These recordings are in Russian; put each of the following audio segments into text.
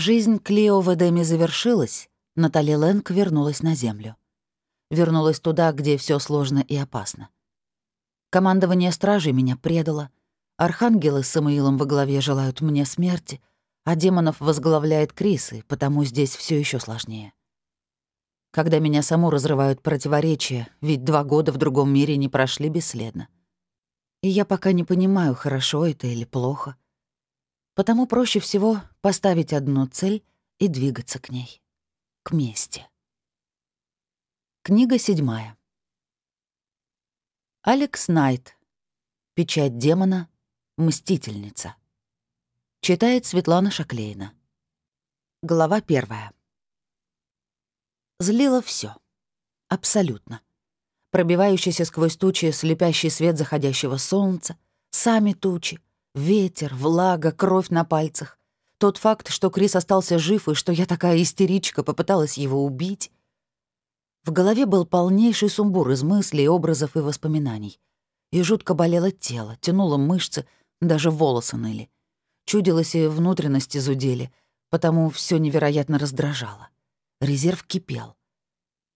Жизнь Клео в Эдеме завершилась, Натали Лэнг вернулась на Землю. Вернулась туда, где все сложно и опасно. Командование стражей меня предало, архангелы с Самуилом во главе желают мне смерти, а демонов возглавляет Крисы, потому здесь все еще сложнее. Когда меня саму разрывают противоречия, ведь два года в другом мире не прошли бесследно. И я пока не понимаю, хорошо это или плохо. Потому проще всего поставить одну цель и двигаться к ней. К мести. Книга седьмая. Алекс Найт. Печать демона. Мстительница. Читает Светлана Шаклейна. Глава первая. Злило все, Абсолютно. Пробивающийся сквозь тучи слепящий свет заходящего солнца, сами тучи, ветер, влага, кровь на пальцах. Тот факт, что Крис остался жив и что я такая истеричка попыталась его убить. В голове был полнейший сумбур из мыслей, образов и воспоминаний. И жутко болело тело, тянуло мышцы, даже волосы ныли. Чудилось и внутренности зудели, потому все невероятно раздражало. Резерв кипел.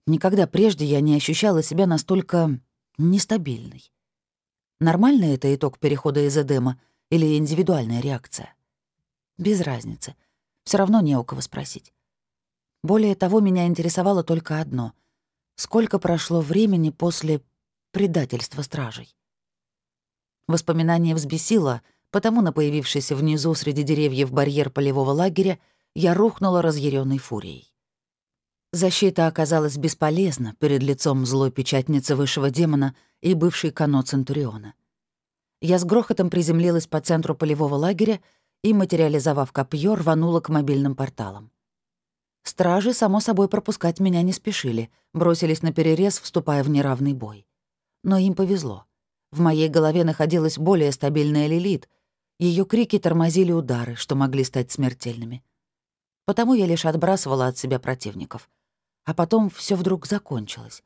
Никогда прежде я не ощущала себя настолько нестабильной. Нормальный это итог перехода из Эдема или индивидуальная реакция? Без разницы. Все равно не у кого спросить. Более того, меня интересовало только одно — сколько прошло времени после предательства стражей. Воспоминание взбесило, Потому на появившийся внизу среди деревьев барьер полевого лагеря я рухнула разъяренной фурией. Защита оказалась бесполезна перед лицом злой печатницы высшего демона и бывшей кано Центуриона. Я с грохотом приземлилась по центру полевого лагеря и, материализовав копье, рванула к мобильным порталам. Стражи, само собой, пропускать меня не спешили, бросились на перерез, вступая в неравный бой. Но им повезло. В моей голове находилась более стабильная Лилит — ее крики тормозили удары, что могли стать смертельными. Потому я лишь отбрасывала от себя противников. А потом все вдруг закончилось.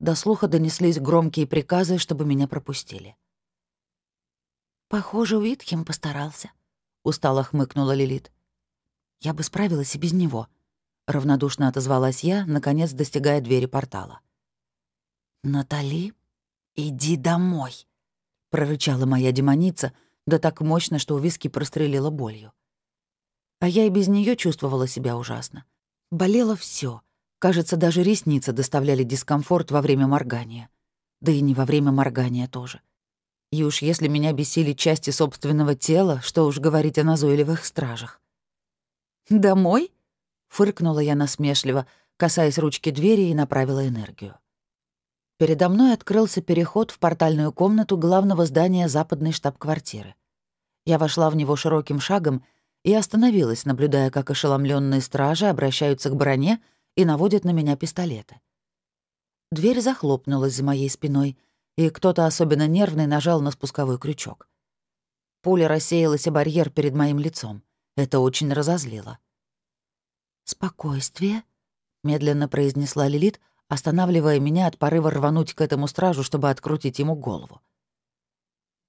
До слуха донеслись громкие приказы, чтобы меня пропустили. «Похоже, Уитхем постарался», — устало хмыкнула Лилит. «Я бы справилась и без него», — равнодушно отозвалась я, наконец достигая двери портала. «Натали, иди домой», — прорычала моя демоница, да так мощно, что у виски прострелила болью. А я и без нее чувствовала себя ужасно. Болело все. Кажется, даже ресницы доставляли дискомфорт во время моргания. Да и не во время моргания тоже. И уж если меня бесили части собственного тела, что уж говорить о назойливых стражах. «Домой?» — фыркнула я насмешливо, касаясь ручки двери и направила энергию. Передо мной открылся переход в портальную комнату главного здания западной штаб-квартиры. Я вошла в него широким шагом и остановилась, наблюдая, как ошеломленные стражи обращаются к броне и наводят на меня пистолеты. Дверь захлопнулась за моей спиной, и кто-то особенно нервный нажал на спусковой крючок. Пуля рассеялась о барьер перед моим лицом. Это очень разозлило. «Спокойствие», — медленно произнесла Лилит, останавливая меня от порыва рвануть к этому стражу, чтобы открутить ему голову.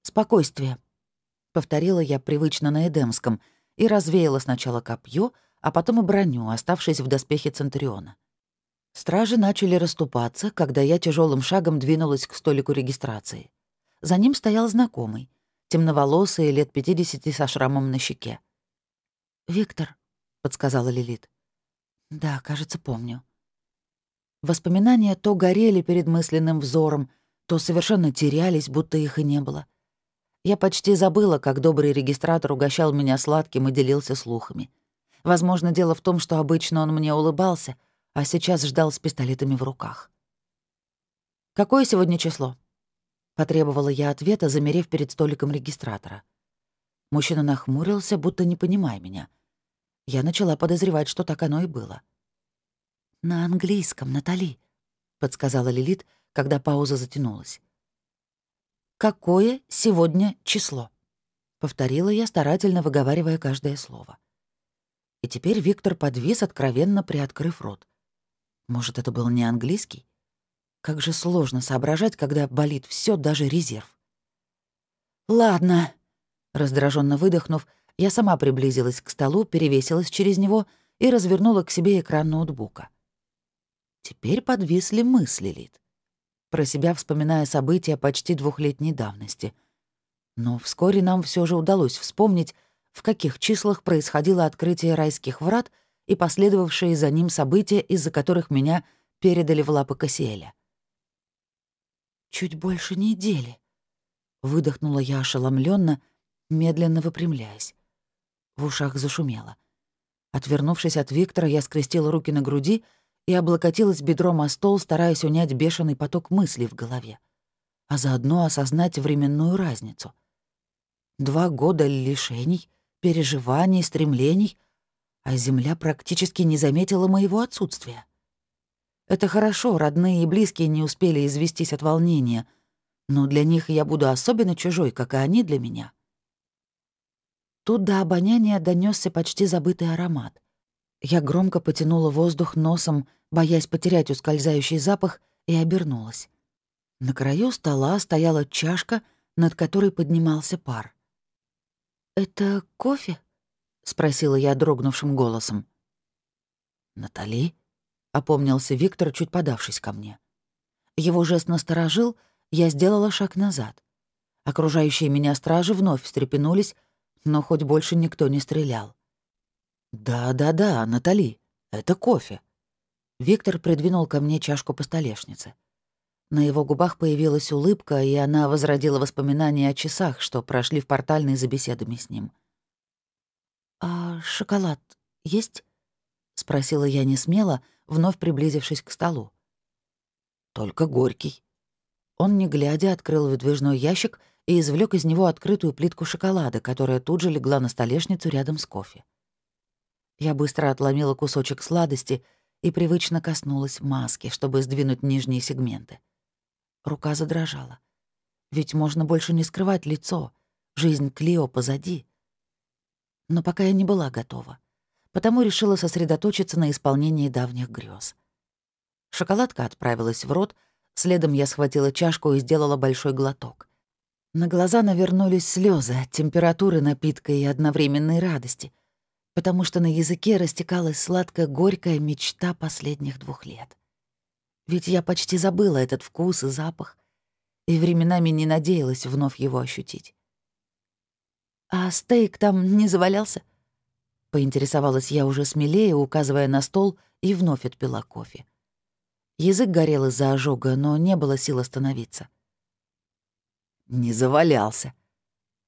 «Спокойствие», — повторила я привычно на Эдемском и развеяла сначала копье, а потом и броню, оставшись в доспехе Центуриона. Стражи начали расступаться, когда я тяжелым шагом двинулась к столику регистрации. За ним стоял знакомый, темноволосый, лет 50 со шрамом на щеке. «Виктор», — подсказала Лилит. «Да, кажется, помню». Воспоминания то горели перед мысленным взором, то совершенно терялись, будто их и не было. Я почти забыла, как добрый регистратор угощал меня сладким и делился слухами. Возможно, дело в том, что обычно он мне улыбался, а сейчас ждал с пистолетами в руках. «Какое сегодня число?» — потребовала я ответа, замерев перед столиком регистратора. Мужчина нахмурился, будто не понимая меня. Я начала подозревать, что так оно и было. — «На английском, Натали», — подсказала Лилит, когда пауза затянулась. «Какое сегодня число?» — повторила я, старательно выговаривая каждое слово. И теперь Виктор подвис, откровенно приоткрыв рот. Может, это был не английский? Как же сложно соображать, когда болит все, даже резерв. «Ладно», — раздраженно выдохнув, Я сама приблизилась к столу, перевесилась через него и развернула к себе экран ноутбука. Теперь подвисли мысли Лид. Про себя вспоминая события почти двухлетней давности. Но вскоре нам все же удалось вспомнить, в каких числах происходило открытие райских врат и последовавшие за ним события, из-за которых меня передали в лапы Кассиэля. «Чуть больше недели», — выдохнула я ошеломленно, медленно выпрямляясь. В ушах зашумело. Отвернувшись от Виктора, я скрестила руки на груди и облокотилась бедром о стол, стараясь унять бешеный поток мыслей в голове, а заодно осознать временную разницу. Два года лишений, переживаний, стремлений, а Земля практически не заметила моего отсутствия. Это хорошо, родные и близкие не успели известись от волнения, но для них я буду особенно чужой, как и они для меня. Тут до обоняния донесся почти забытый аромат. Я громко потянула воздух носом, боясь потерять ускользающий запах, и обернулась. На краю стола стояла чашка, над которой поднимался пар. «Это кофе?» — спросила я дрогнувшим голосом. «Натали?» — опомнился Виктор, чуть подавшись ко мне. Его жест насторожил, я сделала шаг назад. Окружающие меня стражи вновь встрепенулись, но хоть больше никто не стрелял. «Да-да-да, Натали, это кофе». Виктор придвинул ко мне чашку по столешнице. На его губах появилась улыбка, и она возродила воспоминания о часах, что прошли в портальной за беседами с ним. «А шоколад есть?» — спросила я не смело, вновь приблизившись к столу. «Только горький». Он, не глядя, открыл выдвижной ящик и извлек из него открытую плитку шоколада, которая тут же легла на столешницу рядом с кофе. Я быстро отломила кусочек сладости и привычно коснулась маски, чтобы сдвинуть нижние сегменты. Рука задрожала. Ведь можно больше не скрывать лицо. Жизнь Клио позади. Но пока я не была готова. Потому решила сосредоточиться на исполнении давних грез. Шоколадка отправилась в рот, следом я схватила чашку и сделала большой глоток. На глаза навернулись слезы от температуры напитка и одновременной радости — потому что на языке растекалась сладко-горькая мечта последних двух лет. Ведь я почти забыла этот вкус и запах, и временами не надеялась вновь его ощутить. «А стейк там не завалялся?» Поинтересовалась я уже смелее, указывая на стол, и вновь отпила кофе. Язык горел из-за ожога, но не было сил остановиться. «Не завалялся».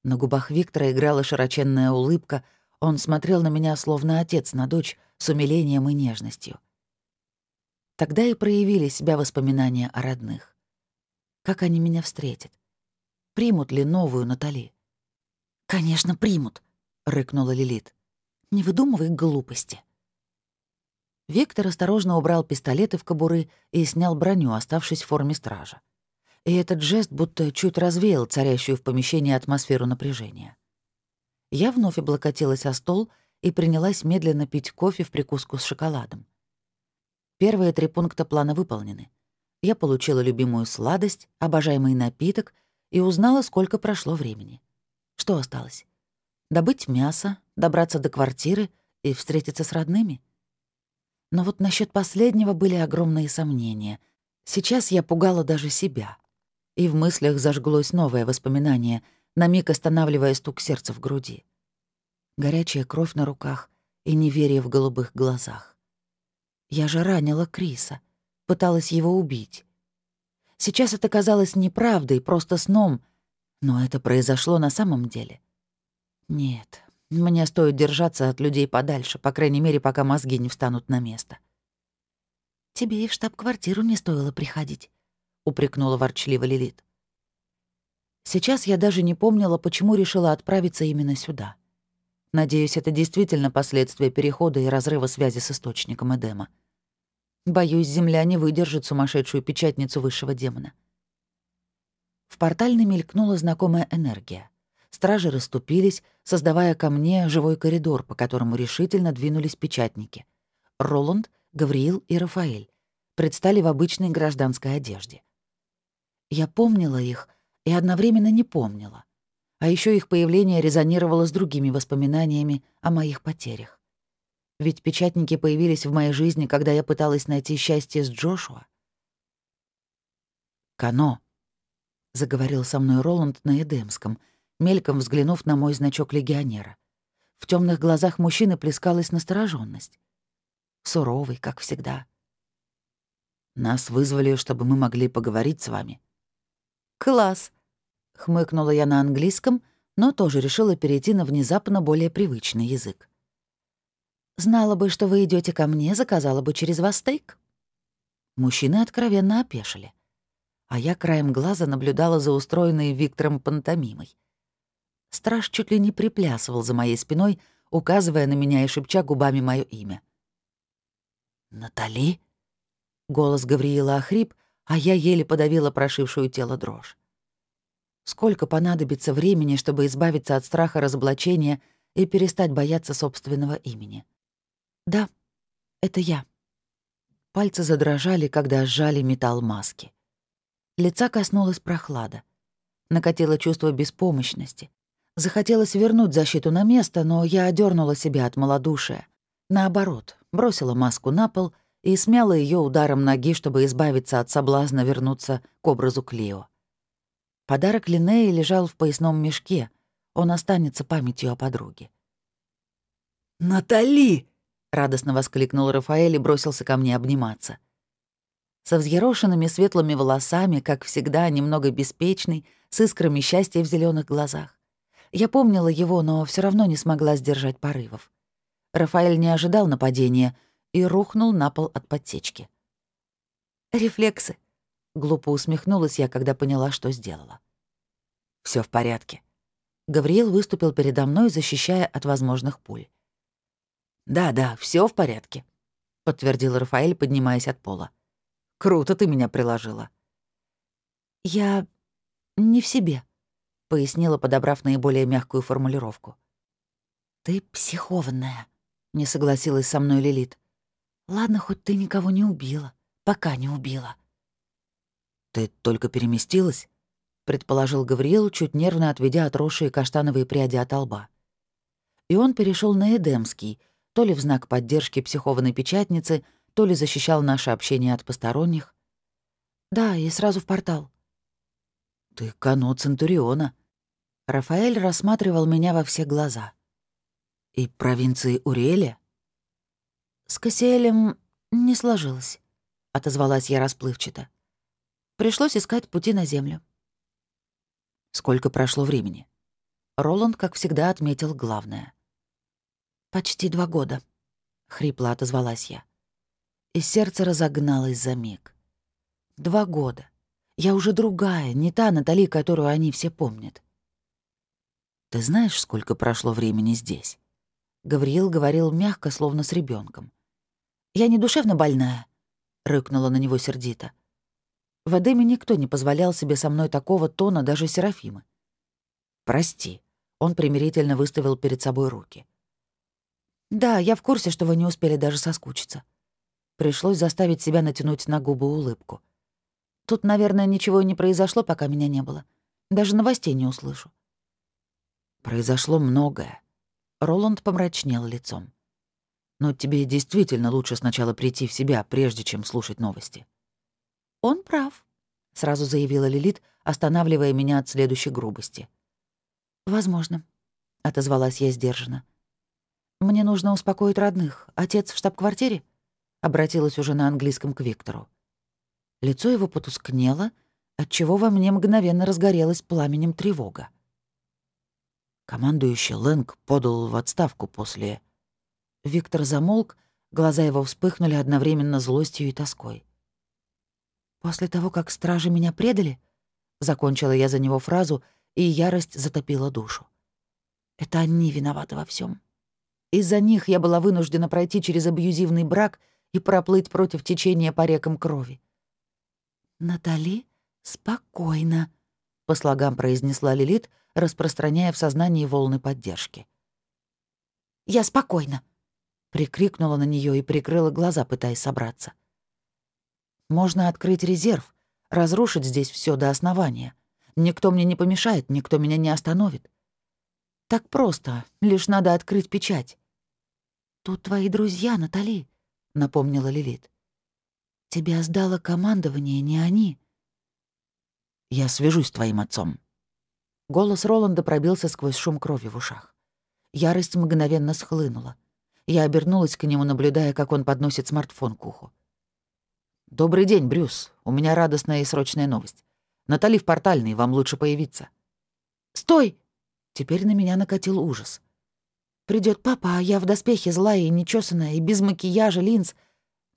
На губах Виктора играла широченная улыбка — он смотрел на меня, словно отец на дочь, с умилением и нежностью. Тогда и проявили себя воспоминания о родных. Как они меня встретят? Примут ли новую Натали? «Конечно, примут», — рыкнула Лилит. «Не выдумывай глупости». Виктор осторожно убрал пистолеты в кобуры и снял броню, оставшись в форме стража. И этот жест будто чуть развеял царящую в помещении атмосферу напряжения. Я вновь облокотилась о стол и принялась медленно пить кофе в прикуску с шоколадом. Первые три пункта плана выполнены. Я получила любимую сладость, обожаемый напиток и узнала, сколько прошло времени. Что осталось? Добыть мясо, добраться до квартиры и встретиться с родными? Но вот насчет последнего были огромные сомнения. Сейчас я пугала даже себя. И в мыслях зажглось новое воспоминание — на миг останавливая стук сердца в груди. Горячая кровь на руках и неверие в голубых глазах. Я же ранила Криса, пыталась его убить. Сейчас это казалось неправдой, просто сном, но это произошло на самом деле. Нет, мне стоит держаться от людей подальше, по крайней мере, пока мозги не встанут на место. «Тебе и в штаб-квартиру не стоило приходить», — упрекнула ворчливо Лилит. Сейчас я даже не помнила, почему решила отправиться именно сюда. Надеюсь, это действительно последствия перехода и разрыва связи с источником Эдема. Боюсь, Земля не выдержит сумасшедшую печатницу высшего демона. В портальной мелькнула знакомая энергия. Стражи расступились, создавая ко мне живой коридор, по которому решительно двинулись печатники. Роланд, Гавриил и Рафаэль предстали в обычной гражданской одежде. Я помнила их — и одновременно не помнила. А еще их появление резонировало с другими воспоминаниями о моих потерях. Ведь печатники появились в моей жизни, когда я пыталась найти счастье с Джошуа. «Кано», — заговорил со мной Роланд на Эдемском, мельком взглянув на мой значок легионера. В темных глазах мужчины плескалась настороженность. Суровый, как всегда. «Нас вызвали, чтобы мы могли поговорить с вами». «Класс!» — хмыкнула я на английском, но тоже решила перейти на внезапно более привычный язык. «Знала бы, что вы идете ко мне, заказала бы через вас стейк». Мужчины откровенно опешили. А я краем глаза наблюдала за устроенной Виктором пантомимой. Страж чуть ли не приплясывал за моей спиной, указывая на меня и шепча губами мое имя. «Натали?» Голос Гавриила охрип, а я еле подавила прошившую тело дрожь. Сколько понадобится времени, чтобы избавиться от страха разоблачения и перестать бояться собственного имени? Да, это я. Пальцы задрожали, когда сжали металл маски. Лица коснулась прохлада. Накатило чувство беспомощности. Захотелось вернуть защиту на место, но я одернула себя от малодушия. Наоборот, бросила маску на пол и смяла ее ударом ноги, чтобы избавиться от соблазна вернуться к образу Клио. Подарок Линнеи лежал в поясном мешке. Он останется памятью о подруге. «Натали!» — радостно воскликнул Рафаэль и бросился ко мне обниматься. Со взъерошенными светлыми волосами, как всегда, немного беспечный, с искрами счастья в зеленых глазах. Я помнила его, но все равно не смогла сдержать порывов. Рафаэль не ожидал нападения и рухнул на пол от подсечки. «Рефлексы», — глупо усмехнулась я, когда поняла, что сделала. Все в порядке». Гавриил выступил передо мной, защищая от возможных пуль. «Да-да, все в порядке», — подтвердил Рафаэль, поднимаясь от пола. «Круто ты меня приложила». «Я не в себе», — пояснила, подобрав наиболее мягкую формулировку. «Ты психованная», — не согласилась со мной Лилит. «Ладно, хоть ты никого не убила. Пока не убила». «Ты только переместилась?» — предположил Гавриил, чуть нервно отведя отросшие каштановые пряди от лба. И он перешел на Эдемский, то ли в знак поддержки психованной печатницы, то ли защищал наше общение от посторонних. «Да, и сразу в портал», «Ты Кано Центуриона». Рафаэль рассматривал меня во все глаза. «И провинции Уриэля?» «С Кассиэлем не сложилось», — отозвалась я расплывчато. Пришлось искать пути на землю. Сколько прошло времени? Роланд, как всегда, отметил главное. «Почти два года», — хрипло отозвалась я. И сердце разогналось за миг. Два года. Я уже другая, не та Натали, которую они все помнят. «Ты знаешь, сколько прошло времени здесь?» Гавриил говорил мягко, словно с ребенком. «Я не душевно больная», — рыкнула на него сердито. В Эдеме никто не позволял себе со мной такого тона, даже Серафимы. «Прости», — он примирительно выставил перед собой руки. «Да, я в курсе, что вы не успели даже соскучиться». Пришлось заставить себя натянуть на губы улыбку. Тут, наверное, ничего не произошло, пока меня не было. Даже новостей не услышу. Произошло многое. Роланд помрачнел лицом. Но тебе действительно лучше сначала прийти в себя, прежде чем слушать новости. Он прав, сразу заявила Лилит, останавливая меня от следующей грубости. Возможно, отозвалась я сдержанно. Мне нужно успокоить родных. Отец в штаб-квартире? Обратилась уже на английском к Виктору. Лицо его потускнело, отчего во мне мгновенно разгорелась пламенем тревога. Командующий Лэнг подал в отставку после... Виктор замолк, глаза его вспыхнули одновременно злостью и тоской. «После того, как стражи меня предали?» Закончила я за него фразу, и ярость затопила душу. «Это они виноваты во всем. Из-за них я была вынуждена пройти через абьюзивный брак и проплыть против течения по рекам крови. «Натали, спокойно», — по слогам произнесла Лилит, распространяя в сознании волны поддержки. «Я спокойна», — прикрикнула на нее и прикрыла глаза, пытаясь собраться. «Можно открыть резерв, разрушить здесь все до основания. Никто мне не помешает, никто меня не остановит. Так просто, лишь надо открыть печать. «Тут твои друзья, Натали», — напомнила Лилит. «Тебя сдало командование, не они». «Я свяжусь с твоим отцом». Голос Роланда пробился сквозь шум крови в ушах. Ярость мгновенно схлынула. Я обернулась к нему, наблюдая, как он подносит смартфон к уху. «Добрый день, Брюс. У меня радостная и срочная новость. Натали в портальной, вам лучше появиться». «Стой!» Теперь на меня накатил ужас. Придет папа, а я в доспехе злая и нечесанная, и без макияжа, линз.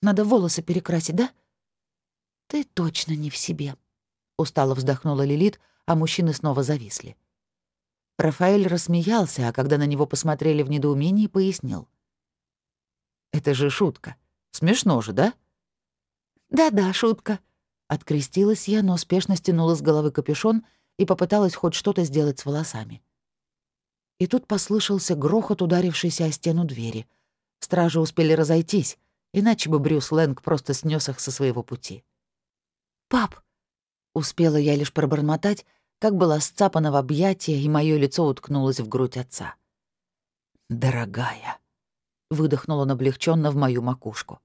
Надо волосы перекрасить, да?» «Ты точно не в себе», — устало вздохнула Лилит, а мужчины снова зависли. Рафаэль рассмеялся, а когда на него посмотрели в недоумении, пояснил. «Это же шутка. Смешно же, да?» «Да-да, шутка». Открестилась я, но спешно стянула с головы капюшон и попыталась хоть что-то сделать с волосами. И тут послышался грохот, ударившийся о стену двери. Стражи успели разойтись, иначе бы Брюс Лэнг просто снес их со своего пути. «Пап!» Успела я лишь пробормотать, как была сцапана в объятия, и мое лицо уткнулось в грудь отца. «Дорогая!» — выдохнул он облегченно в мою макушку.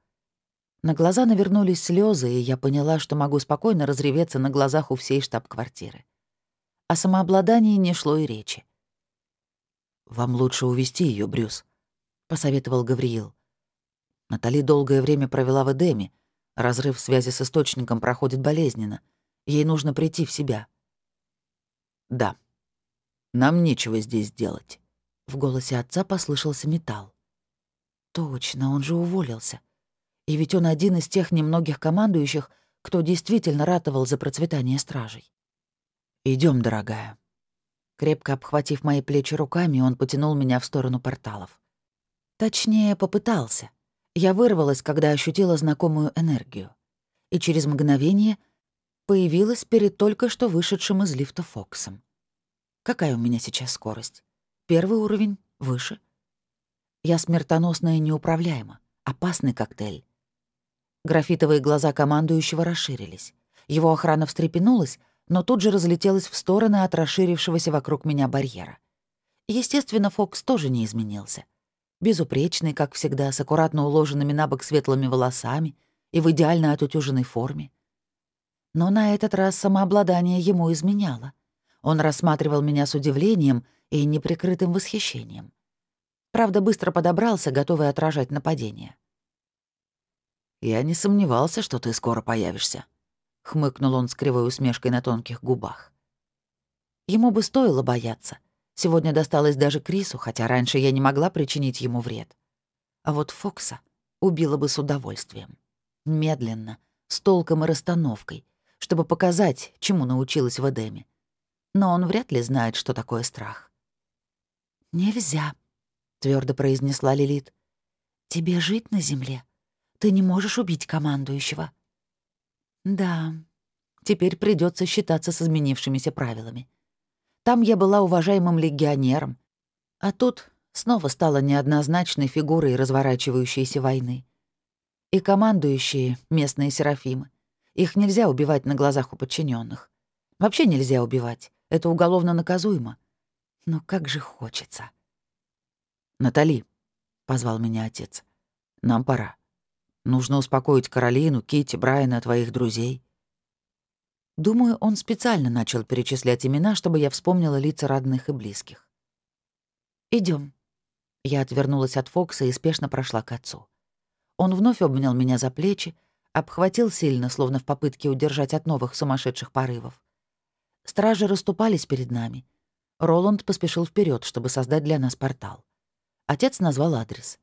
На глаза навернулись слезы, и я поняла, что могу спокойно разреветься на глазах у всей штаб-квартиры. О самообладании не шло и речи. «Вам лучше увести ее, Брюс», — посоветовал Гавриил. Натали долгое время провела в Эдеме. Разрыв связи с источником проходит болезненно. Ей нужно прийти в себя. «Да. Нам нечего здесь делать». В голосе отца послышался металл. «Точно, он же уволился. И ведь он один из тех немногих командующих, кто действительно ратовал за процветание стражей. Идем, дорогая». Крепко обхватив мои плечи руками, он потянул меня в сторону порталов. Точнее, попытался. Я вырвалась, когда ощутила знакомую энергию. И через мгновение появилась перед только что вышедшим из лифта Фоксом. Какая у меня сейчас скорость? Первый уровень? Выше? Я смертоносная и неуправляема. Опасный коктейль. Графитовые глаза командующего расширились. Его охрана встрепенулась, но тут же разлетелась в стороны от расширившегося вокруг меня барьера. Естественно, Фокс тоже не изменился. Безупречный, как всегда, с аккуратно уложенными на бок светлыми волосами и в идеально отутюженной форме. Но на этот раз самообладание ему изменяло. Он рассматривал меня с удивлением и неприкрытым восхищением. Правда, быстро подобрался, готовый отражать нападение. «Я не сомневался, что ты скоро появишься», — хмыкнул он с кривой усмешкой на тонких губах. Ему бы стоило бояться. Сегодня досталось даже Крису, хотя раньше я не могла причинить ему вред. А вот Фокса убила бы с удовольствием. Медленно, с толком и расстановкой, чтобы показать, чему научилась в Эдеме. Но он вряд ли знает, что такое страх. «Нельзя», — твердо произнесла Лилит. «Тебе жить на земле. Ты не можешь убить командующего». «Да, теперь придется считаться с изменившимися правилами. Там я была уважаемым легионером, а тут снова стала неоднозначной фигурой разворачивающейся войны. И командующие — местные серафимы. Их нельзя убивать на глазах у подчиненных. Вообще нельзя убивать. Это уголовно наказуемо. Но как же хочется. «Натали», — позвал меня отец, — «нам пора. Нужно успокоить Каролину, Кити, Брайана, твоих друзей». Думаю, он специально начал перечислять имена, чтобы я вспомнила лица родных и близких. Идем. Я отвернулась от Фокса и спешно прошла к отцу. Он вновь обнял меня за плечи, обхватил сильно, словно в попытке удержать от новых сумасшедших порывов. Стражи расступались перед нами. Роланд поспешил вперед, чтобы создать для нас портал. Отец назвал адрес.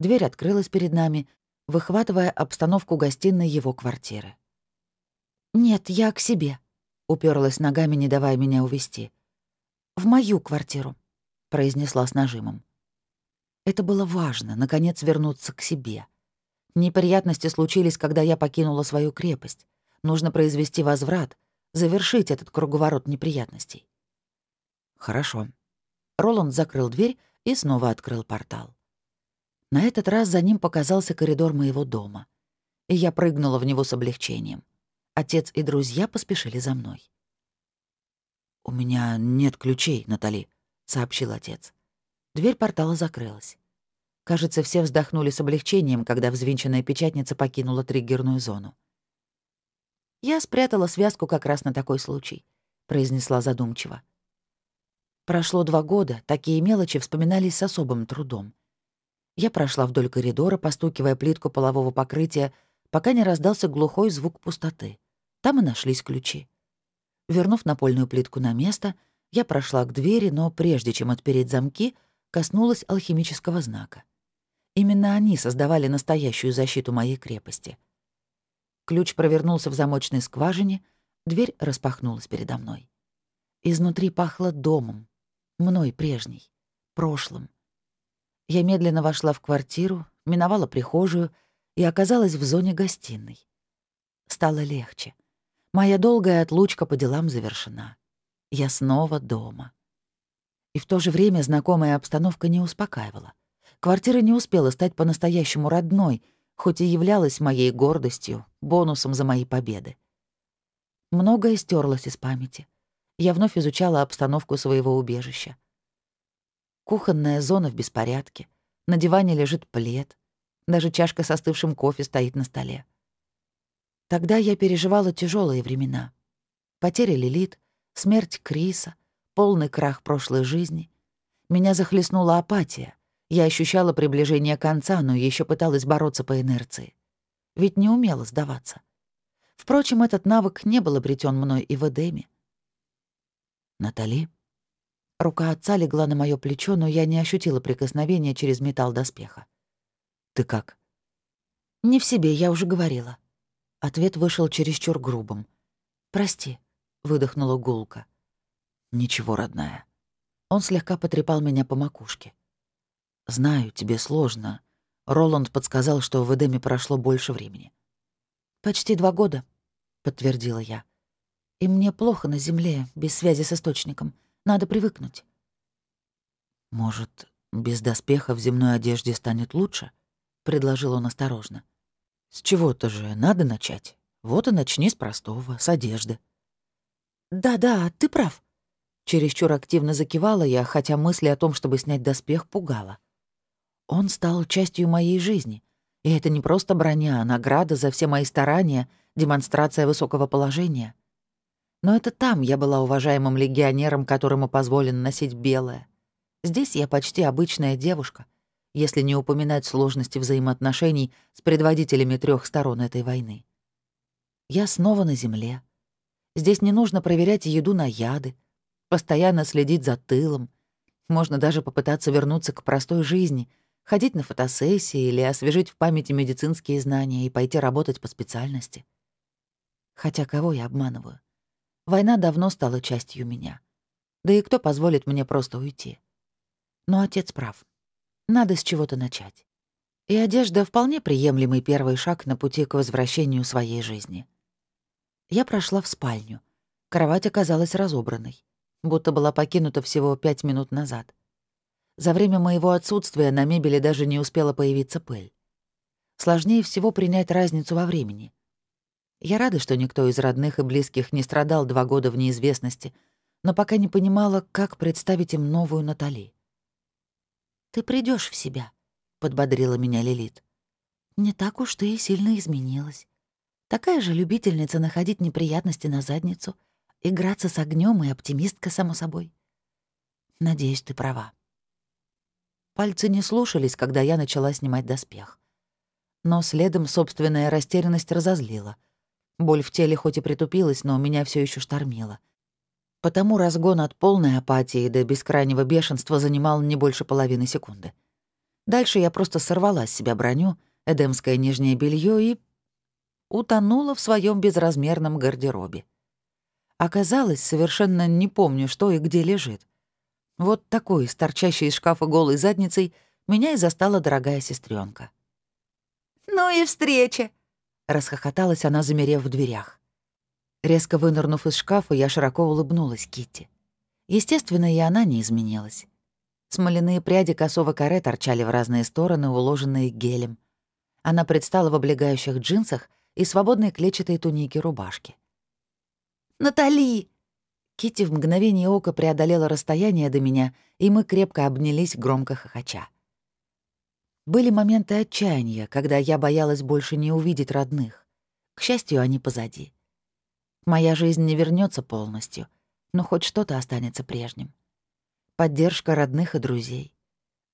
Дверь открылась перед нами, выхватывая обстановку гостиной его квартиры. «Нет, я к себе», — уперлась ногами, не давая меня увести. «В мою квартиру», — произнесла с нажимом. Это было важно, наконец вернуться к себе — Неприятности случились, когда я покинула свою крепость. Нужно произвести возврат, завершить этот круговорот неприятностей. Хорошо. Роланд закрыл дверь и снова открыл портал. На этот раз за ним показался коридор моего дома. И я прыгнула в него с облегчением. Отец и друзья поспешили за мной. «У меня нет ключей, Натали», — сообщил отец. Дверь портала закрылась. Кажется, все вздохнули с облегчением, когда взвинченная печатница покинула триггерную зону. «Я спрятала связку как раз на такой случай», — произнесла задумчиво. Прошло два года, такие мелочи вспоминались с особым трудом. Я прошла вдоль коридора, постукивая плитку полового покрытия, пока не раздался глухой звук пустоты. Там и нашлись ключи. Вернув напольную плитку на место, я прошла к двери, но прежде чем отпереть замки, коснулась алхимического знака. Именно они создавали настоящую защиту моей крепости. Ключ провернулся в замочной скважине, дверь распахнулась передо мной. Изнутри пахло домом, мной прежней, прошлым. Я медленно вошла в квартиру, миновала прихожую и оказалась в зоне гостиной. Стало легче. Моя долгая отлучка по делам завершена. Я снова дома. И в то же время знакомая обстановка не успокаивала. Квартира не успела стать по-настоящему родной, хоть и являлась моей гордостью, бонусом за мои победы. Многое стерлось из памяти. Я вновь изучала обстановку своего убежища. Кухонная зона в беспорядке. На диване лежит плед. Даже чашка с остывшим кофе стоит на столе. Тогда я переживала тяжелые времена. Потеря Лилит, смерть Криса, полный крах прошлой жизни. Меня захлестнула апатия. Я ощущала приближение конца, но еще пыталась бороться по инерции. Ведь не умела сдаваться. Впрочем, этот навык не был обретен мной и в Эдеме. «Натали?» Рука отца легла на моё плечо, но я не ощутила прикосновения через металл доспеха. «Ты как?» «Не в себе, я уже говорила. Ответ вышел чересчур грубым. «Прости», — выдохнула гулка. «Ничего, родная». Он слегка потрепал меня по макушке. «Знаю, тебе сложно. Роланд подсказал, что в Эдеме прошло больше времени». «Почти два года», — подтвердила я. «И мне плохо на земле, без связи с источником. Надо привыкнуть». «Может, без доспеха в земной одежде станет лучше?» — предложил он осторожно. С чего-то же надо начать. Вот и начни с простого, с одежды. «Да-да, ты прав». Чересчур активно закивала я, хотя мысли о том, чтобы снять доспех, пугала. Он стал частью моей жизни. И это не просто броня, а награда за все мои старания, демонстрация высокого положения. Но это там я была уважаемым легионером, которому позволено носить белое. Здесь я почти обычная девушка — если не упоминать сложности взаимоотношений с предводителями трех сторон этой войны. Я снова на земле. Здесь не нужно проверять еду на яды, постоянно следить за тылом. Можно даже попытаться вернуться к простой жизни, ходить на фотосессии или освежить в памяти медицинские знания и пойти работать по специальности. Хотя кого я обманываю? Война давно стала частью меня. Да и кто позволит мне просто уйти? Но отец прав. Надо с чего-то начать. И одежда — вполне приемлемый первый шаг на пути к возвращению своей жизни. Я прошла в спальню. Кровать оказалась разобранной, будто была покинута всего пять минут назад. За время моего отсутствия на мебели даже не успела появиться пыль. Сложнее всего принять разницу во времени. Я рада, что никто из родных и близких не страдал два года в неизвестности, но пока не понимала, как представить им новую Натали. «Ты придешь в себя», — подбодрила меня Лилит. «Не так уж ты и сильно изменилась. Такая же любительница находить неприятности на задницу, играться с огнем и оптимистка, само собой. Надеюсь, ты права». Пальцы не слушались, когда я начала снимать доспех. Но следом собственная растерянность разозлила. Боль в теле хоть и притупилась, но меня все еще штормило — Потому разгон от полной апатии до бескрайнего бешенства занимал не больше половины секунды. Дальше я просто сорвала с себя броню, эдемское нижнее белье и утонула в своем безразмерном гардеробе. Оказалось, совершенно не помню, что и где лежит. Вот такой, с торчащей из шкафа голой задницей, меня и застала дорогая сестренка. «Ну и встреча!» — расхохоталась она, замерев в дверях. Резко вынырнув из шкафа, я широко улыбнулась Китти. Естественно, и она не изменилась. Смоляные пряди косого каре торчали в разные стороны, уложенные гелем. Она предстала в облегающих джинсах и свободной клетчатой тунике рубашки. «Натали!» Кити в мгновение ока преодолела расстояние до меня, и мы крепко обнялись, громко хохоча. Были моменты отчаяния, когда я боялась больше не увидеть родных. К счастью, они позади. Моя жизнь не вернется полностью, но хоть что-то останется прежним. Поддержка родных и друзей.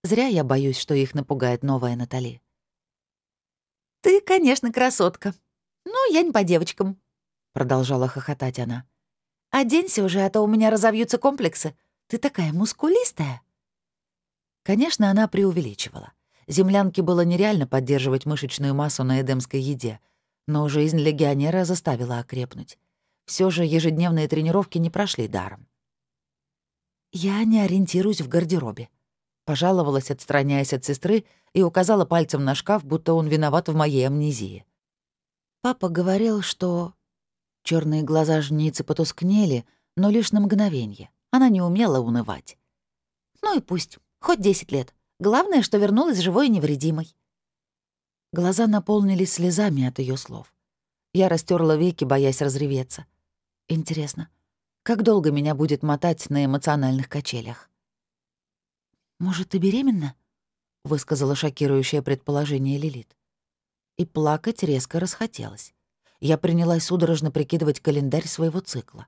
Зря я боюсь, что их напугает новая Натали. «Ты, конечно, красотка. Ну, я не по девочкам», — продолжала хохотать она. «Оденься уже, а то у меня разовьются комплексы. Ты такая мускулистая». Конечно, она преувеличивала. Землянке было нереально поддерживать мышечную массу на эдемской еде, но жизнь легионера заставила окрепнуть. Все же ежедневные тренировки не прошли даром. «Я не ориентируюсь в гардеробе», — пожаловалась, отстраняясь от сестры, и указала пальцем на шкаф, будто он виноват в моей амнезии. Папа говорил, что... Черные глаза жницы потускнели, но лишь на мгновение. Она не умела унывать. «Ну и пусть. Хоть десять лет. Главное, что вернулась живой и невредимой». Глаза наполнились слезами от ее слов. Я растерла веки, боясь разреветься. Интересно, как долго меня будет мотать на эмоциональных качелях? «Может, ты беременна?» — высказала шокирующее предположение Лилит. И плакать резко расхотелось. Я принялась судорожно прикидывать календарь своего цикла.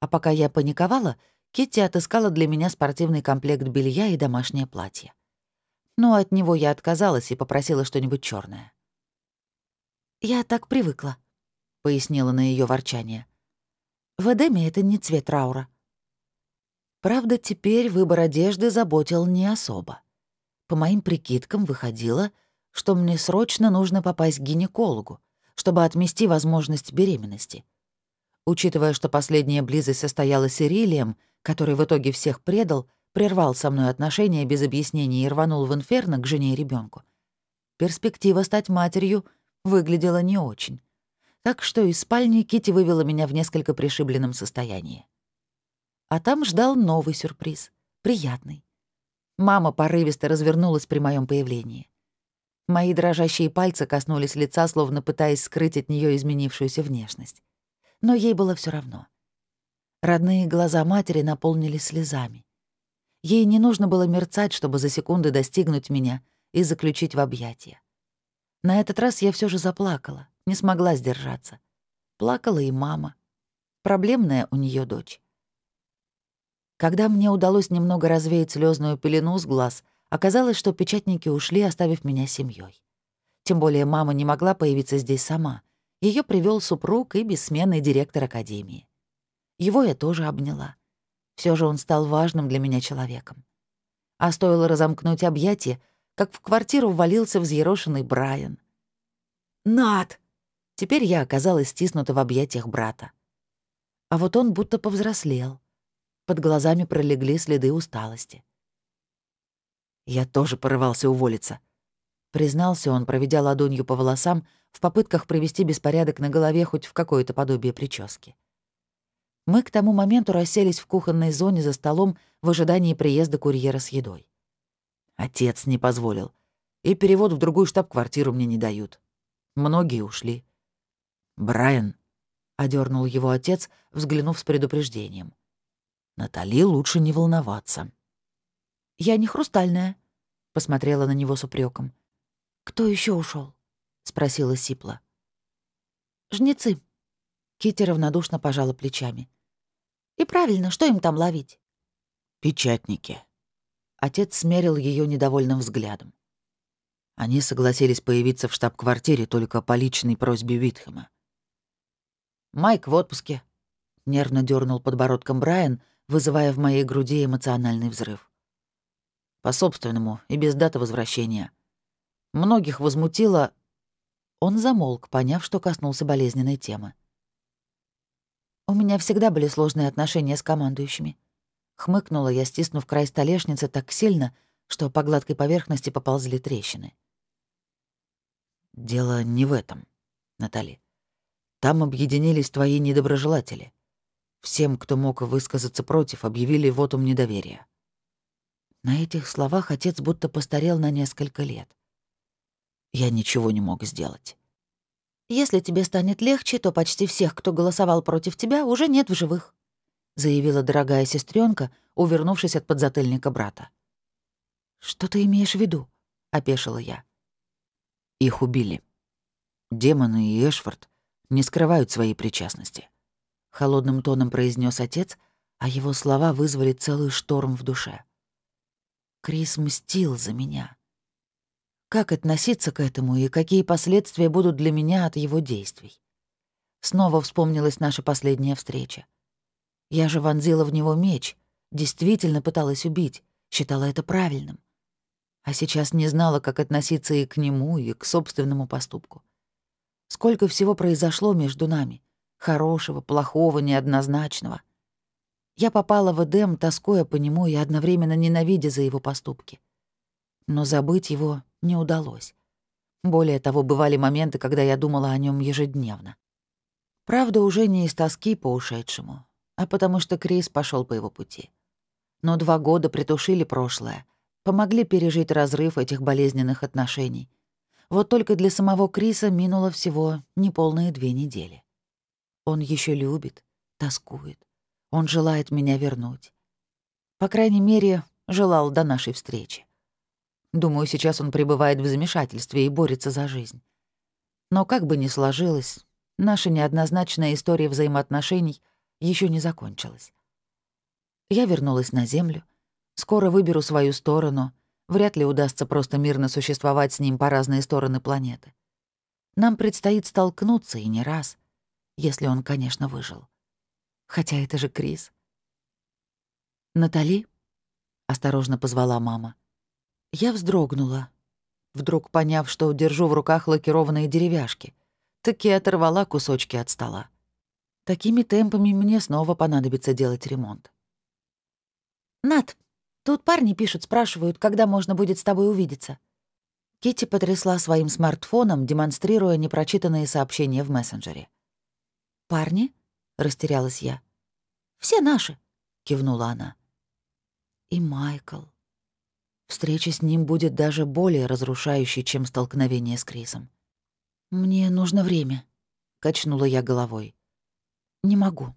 А пока я паниковала, Китти отыскала для меня спортивный комплект белья и домашнее платье. Но от него я отказалась и попросила что-нибудь черное. «Я так привыкла», — пояснила на ее ворчание. «В Эдеме это не цвет траура». Правда, теперь выбор одежды заботил не особо. По моим прикидкам выходило, что мне срочно нужно попасть к гинекологу, чтобы отмести возможность беременности. Учитывая, что последняя близость состоялась с Ирилием, который в итоге всех предал, прервал со мной отношения без объяснений и рванул в инферно к жене и ребенку. Перспектива стать матерью выглядела не очень так что из спальни Кити вывела меня в несколько пришибленном состоянии. А там ждал новый сюрприз, приятный. Мама порывисто развернулась при моем появлении. Мои дрожащие пальцы коснулись лица, словно пытаясь скрыть от нее изменившуюся внешность. Но ей было все равно. Родные глаза матери наполнились слезами. Ей не нужно было мерцать, чтобы за секунды достигнуть меня и заключить в объятия. На этот раз я все же заплакала, не смогла сдержаться. Плакала и мама. Проблемная у нее дочь. Когда мне удалось немного развеять слезную пелену с глаз, оказалось, что печатники ушли, оставив меня семьей. Тем более мама не могла появиться здесь сама. Ее привел супруг и бессменный директор академии. Его я тоже обняла. Все же он стал важным для меня человеком. А стоило разомкнуть объятия, как в квартиру ввалился взъерошенный Брайан. «Над!» Теперь я оказалась стиснута в объятиях брата. А вот он будто повзрослел. Под глазами пролегли следы усталости. Я тоже порывался уволиться. Признался он, проведя ладонью по волосам, в попытках привести беспорядок на голове хоть в какое-то подобие прически. Мы к тому моменту расселись в кухонной зоне за столом в ожидании приезда курьера с едой. Отец не позволил. И перевод в другую штаб-квартиру мне не дают. Многие ушли. «Брайан», — одернул его отец, взглянув с предупреждением. «Натали лучше не волноваться». «Я не хрустальная», — посмотрела на него с упреком. «Кто еще ушел? спросила Сипла. «Жнецы». Китти равнодушно пожала плечами. «И правильно, что им там ловить?» «Печатники». Отец смерил ее недовольным взглядом. Они согласились появиться в штаб-квартире только по личной просьбе Витхэма. Майк в отпуске», — нервно дернул подбородком Брайан, вызывая в моей груди эмоциональный взрыв. «По собственному и без даты возвращения. Многих возмутило...» Он замолк, поняв, что коснулся болезненной темы. «У меня всегда были сложные отношения с командующими». Хмыкнула я, стиснув край столешницы так сильно, что по гладкой поверхности поползли трещины. «Дело не в этом, Натали. Там объединились твои недоброжелатели. Всем, кто мог высказаться против, объявили вотум недоверия. На этих словах отец будто постарел на несколько лет. Я ничего не мог сделать. «Если тебе станет легче, то почти всех, кто голосовал против тебя, уже нет в живых», — заявила дорогая сестренка, увернувшись от подзатыльника брата. «Что ты имеешь в виду?» — опешила я. Их убили. Демоны и Эшфорд не скрывают своей причастности. Холодным тоном произнес отец, а его слова вызвали целый шторм в душе. Крис мстил за меня. Как относиться к этому и какие последствия будут для меня от его действий? Снова вспомнилась наша последняя встреча. Я же вонзила в него меч, действительно пыталась убить, считала это правильным. А сейчас не знала, как относиться и к нему, и к собственному поступку. Сколько всего произошло между нами. Хорошего, плохого, неоднозначного. Я попала в Эдем, тоскуя по нему и одновременно ненавидя за его поступки. Но забыть его не удалось. Более того, бывали моменты, когда я думала о нем ежедневно. Правда, уже не из тоски по ушедшему, а потому что Крис пошел по его пути. Но два года притушили прошлое, помогли пережить разрыв этих болезненных отношений. Вот только для самого Криса минуло всего неполные две недели. Он еще любит, тоскует. Он желает меня вернуть. По крайней мере, желал до нашей встречи. Думаю, сейчас он пребывает в замешательстве и борется за жизнь. Но как бы ни сложилось, наша неоднозначная история взаимоотношений еще не закончилась. Я вернулась на Землю, скоро выберу свою сторону, вряд ли удастся просто мирно существовать с ним по разные стороны планеты. Нам предстоит столкнуться и не раз, если он, конечно, выжил. Хотя это же Крис. «Натали?» — осторожно позвала мама. Я вздрогнула, вдруг поняв, что держу в руках лакированные деревяшки. Таки оторвала кусочки от стола. Такими темпами мне снова понадобится делать ремонт. «Над, тут парни пишут, спрашивают, когда можно будет с тобой увидеться». Кити потрясла своим смартфоном, демонстрируя непрочитанные сообщения в мессенджере. «Парни?» — растерялась я. «Все наши», — кивнула она. «И Майкл», Встреча с ним будет даже более разрушающей, чем столкновение с Крисом. «Мне нужно время», — качнула я головой. «Не могу.